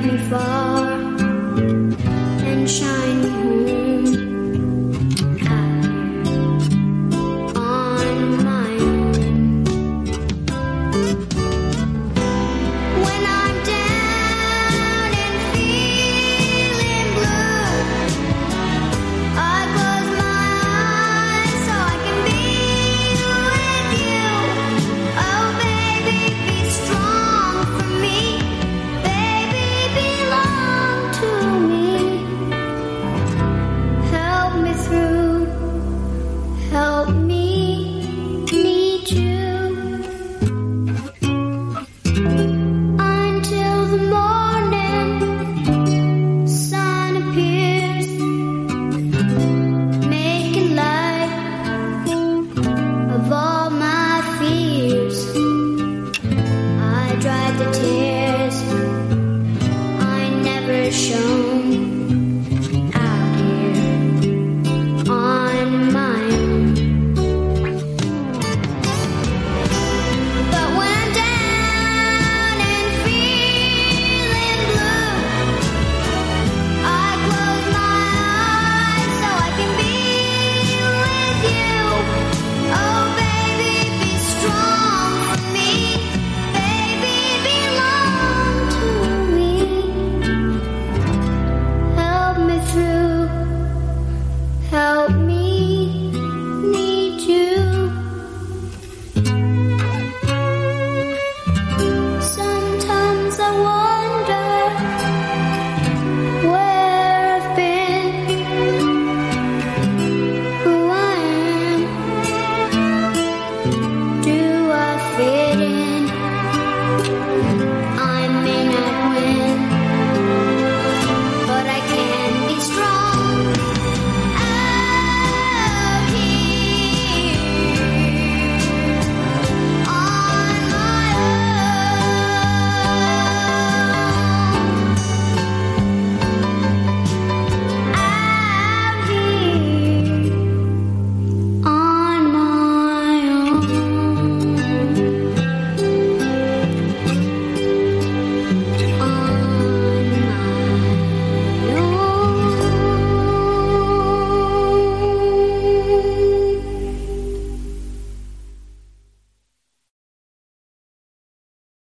guide attitude. 我。